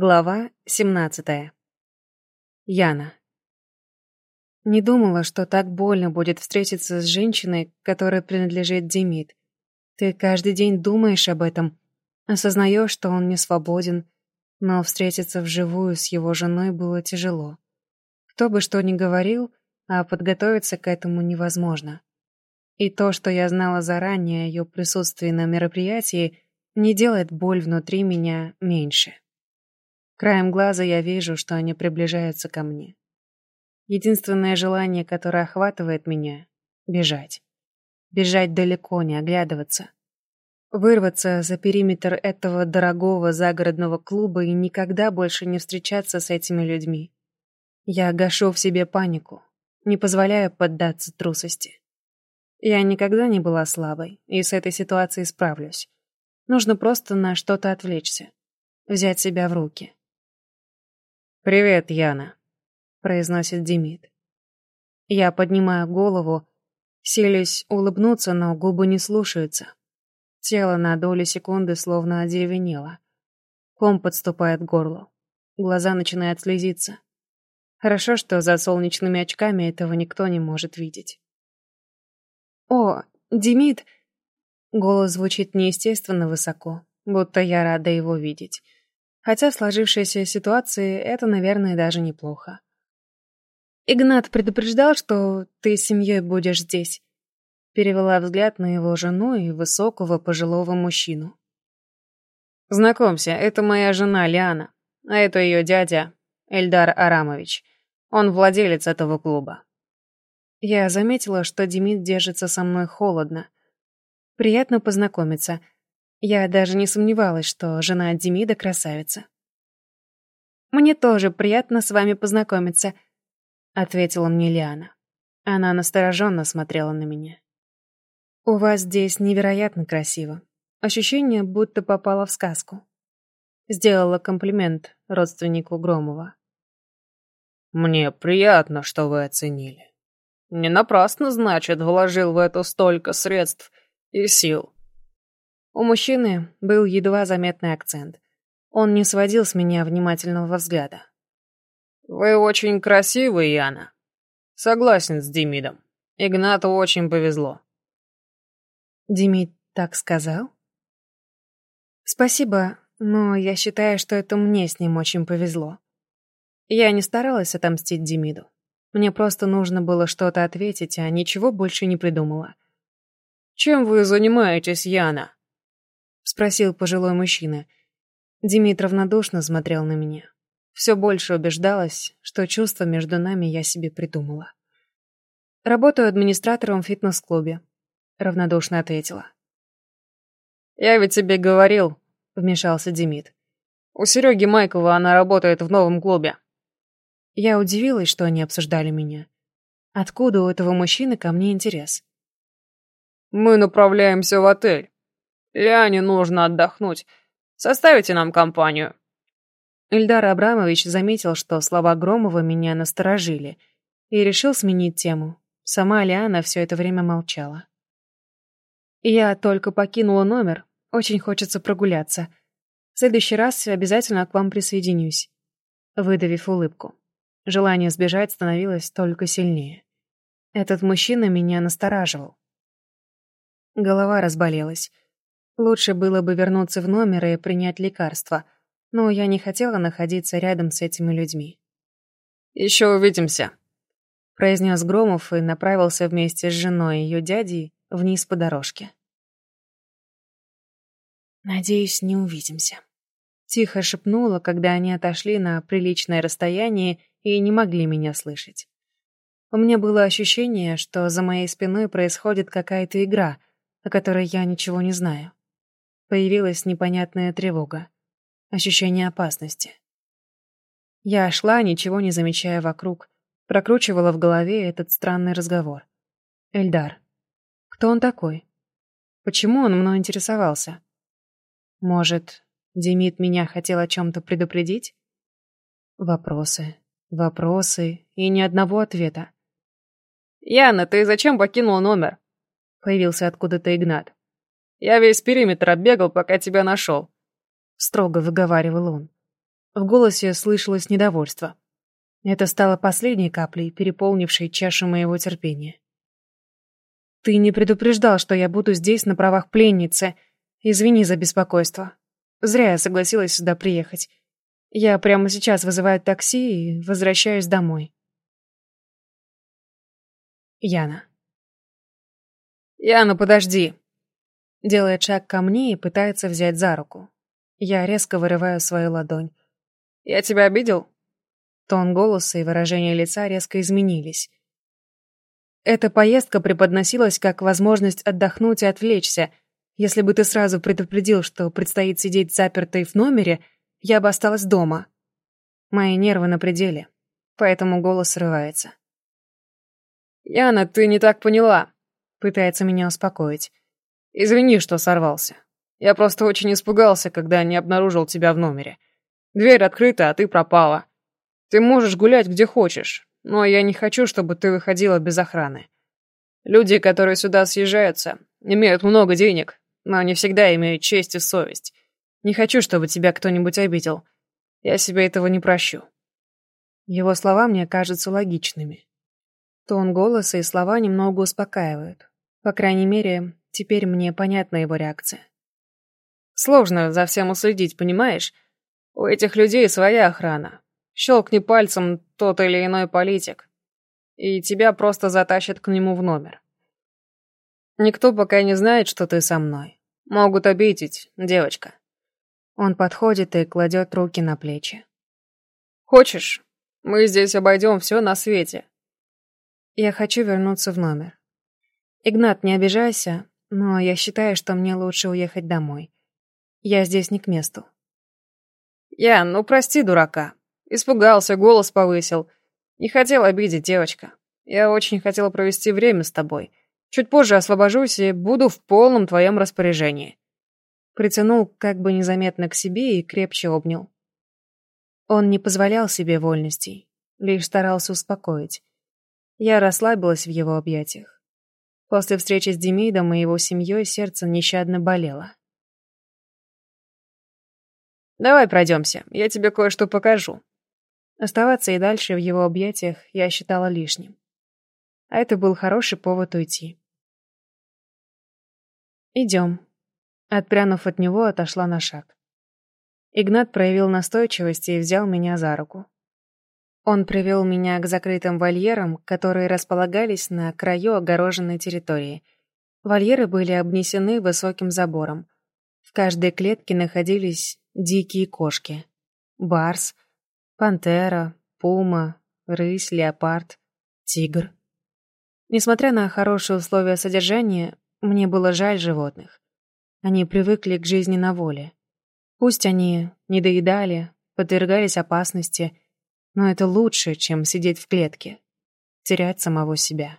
Глава 17. Яна. Не думала, что так больно будет встретиться с женщиной, которая принадлежит Демид. Ты каждый день думаешь об этом, осознаешь, что он не свободен, но встретиться вживую с его женой было тяжело. Кто бы что ни говорил, а подготовиться к этому невозможно. И то, что я знала заранее о ее присутствии на мероприятии, не делает боль внутри меня меньше. Краем глаза я вижу, что они приближаются ко мне. Единственное желание, которое охватывает меня — бежать. Бежать далеко, не оглядываться. Вырваться за периметр этого дорогого загородного клуба и никогда больше не встречаться с этими людьми. Я гашу в себе панику, не позволяю поддаться трусости. Я никогда не была слабой, и с этой ситуацией справлюсь. Нужно просто на что-то отвлечься, взять себя в руки. «Привет, Яна», — произносит Демид. Я поднимаю голову, селюсь улыбнуться, но губы не слушаются. Тело на долю секунды словно одеревенело. Ком подступает к горлу. Глаза начинают слезиться. Хорошо, что за солнечными очками этого никто не может видеть. «О, Демид!» Голос звучит неестественно высоко, будто я рада его видеть. Хотя в сложившейся ситуации это, наверное, даже неплохо. «Игнат предупреждал, что ты с семьей будешь здесь», перевела взгляд на его жену и высокого пожилого мужчину. «Знакомься, это моя жена Лиана, а это ее дядя Эльдар Арамович. Он владелец этого клуба». Я заметила, что Демид держится со мной холодно. Приятно познакомиться — я даже не сомневалась, что жена Демида красавица. «Мне тоже приятно с вами познакомиться», — ответила мне Лиана. Она настороженно смотрела на меня. «У вас здесь невероятно красиво. Ощущение, будто попала в сказку». Сделала комплимент родственнику Громова. «Мне приятно, что вы оценили. Не напрасно, значит, вложил в это столько средств и сил. У мужчины был едва заметный акцент. Он не сводил с меня внимательного взгляда. «Вы очень красивый, Яна. Согласен с Демидом. Игнату очень повезло». Демид так сказал? Спасибо, но я считаю, что это мне с ним очень повезло. Я не старалась отомстить Демиду. Мне просто нужно было что-то ответить, а ничего больше не придумала. «Чем вы занимаетесь, Яна?» Спросил пожилой мужчина. Димит равнодушно смотрел на меня. Все больше убеждалась, что чувство между нами я себе придумала. «Работаю администратором в фитнес-клубе», — равнодушно ответила. «Я ведь тебе говорил», — вмешался Демид. «У Сереги Майкова она работает в новом клубе». Я удивилась, что они обсуждали меня. Откуда у этого мужчины ко мне интерес? «Мы направляемся в отель», Ляне нужно отдохнуть. Составите нам компанию». Ильдар Абрамович заметил, что слова Громова меня насторожили, и решил сменить тему. Сама Лиана все это время молчала. «Я только покинула номер. Очень хочется прогуляться. В следующий раз обязательно к вам присоединюсь». Выдавив улыбку. Желание сбежать становилось только сильнее. Этот мужчина меня настораживал. Голова разболелась. Лучше было бы вернуться в номер и принять лекарство, но я не хотела находиться рядом с этими людьми. «Еще увидимся», — произнес Громов и направился вместе с женой и ее дядей вниз по дорожке. «Надеюсь, не увидимся», — тихо шепнула, когда они отошли на приличное расстояние и не могли меня слышать. У меня было ощущение, что за моей спиной происходит какая-то игра, о которой я ничего не знаю. Появилась непонятная тревога, ощущение опасности. Я шла, ничего не замечая вокруг, прокручивала в голове этот странный разговор. Эльдар. Кто он такой? Почему он мной интересовался? Может, Демид меня хотел о чем-то предупредить? Вопросы, вопросы и ни одного ответа. «Яна, ты зачем покинула номер?» Появился откуда-то Игнат. Я весь периметр оббегал, пока тебя нашел. Строго выговаривал он. В голосе слышалось недовольство. Это стало последней каплей, переполнившей чашу моего терпения. «Ты не предупреждал, что я буду здесь на правах пленницы. Извини за беспокойство. Зря я согласилась сюда приехать. Я прямо сейчас вызываю такси и возвращаюсь домой». Яна. «Яна, подожди!» Делает шаг ко мне и пытается взять за руку. Я резко вырываю свою ладонь. «Я тебя обидел?» Тон голоса и выражение лица резко изменились. Эта поездка преподносилась как возможность отдохнуть и отвлечься. Если бы ты сразу предупредил, что предстоит сидеть запертой в номере, я бы осталась дома. Мои нервы на пределе, поэтому голос срывается. «Яна, ты не так поняла», — пытается меня успокоить. «Извини, что сорвался. Я просто очень испугался, когда не обнаружил тебя в номере. Дверь открыта, а ты пропала. Ты можешь гулять где хочешь, но я не хочу, чтобы ты выходила без охраны. Люди, которые сюда съезжаются, имеют много денег, но не всегда имеют честь и совесть. Не хочу, чтобы тебя кто-нибудь обидел. Я себе этого не прощу». Его слова мне кажутся логичными. Тон голоса и слова немного успокаивают. По крайней мере, теперь мне понятна его реакция. Сложно за всем уследить, понимаешь? У этих людей своя охрана. Щелкни пальцем тот или иной политик, и тебя просто затащат к нему в номер. Никто пока не знает, что ты со мной. Могут обидеть, девочка. Он подходит и кладет руки на плечи. Хочешь, мы здесь обойдем все на свете. Я хочу вернуться в номер. Игнат, не обижайся, но я считаю, что мне лучше уехать домой. Я здесь не к месту. Я, ну прости, дурака. Испугался, голос повысил. Не хотел обидеть, девочка. Я очень хотел провести время с тобой. Чуть позже освобожусь и буду в полном твоем распоряжении. Притянул как бы незаметно к себе и крепче обнял. Он не позволял себе вольностей, лишь старался успокоить. Я расслабилась в его объятиях. После встречи с Демидом и его семьей сердце нещадно болело. «Давай пройдемся, я тебе кое-что покажу». Оставаться и дальше в его объятиях я считала лишним. А это был хороший повод уйти. «Идем». Отпрянув от него, отошла на шаг. Игнат проявил настойчивость и взял меня за руку. Он привел меня к закрытым вольерам, которые располагались на краю огороженной территории. Вольеры были обнесены высоким забором. В каждой клетке находились дикие кошки. Барс, пантера, пума, рысь, леопард, тигр. Несмотря на хорошие условия содержания, мне было жаль животных. Они привыкли к жизни на воле. Пусть они не доедали, подвергались опасности – но это лучше, чем сидеть в клетке, терять самого себя.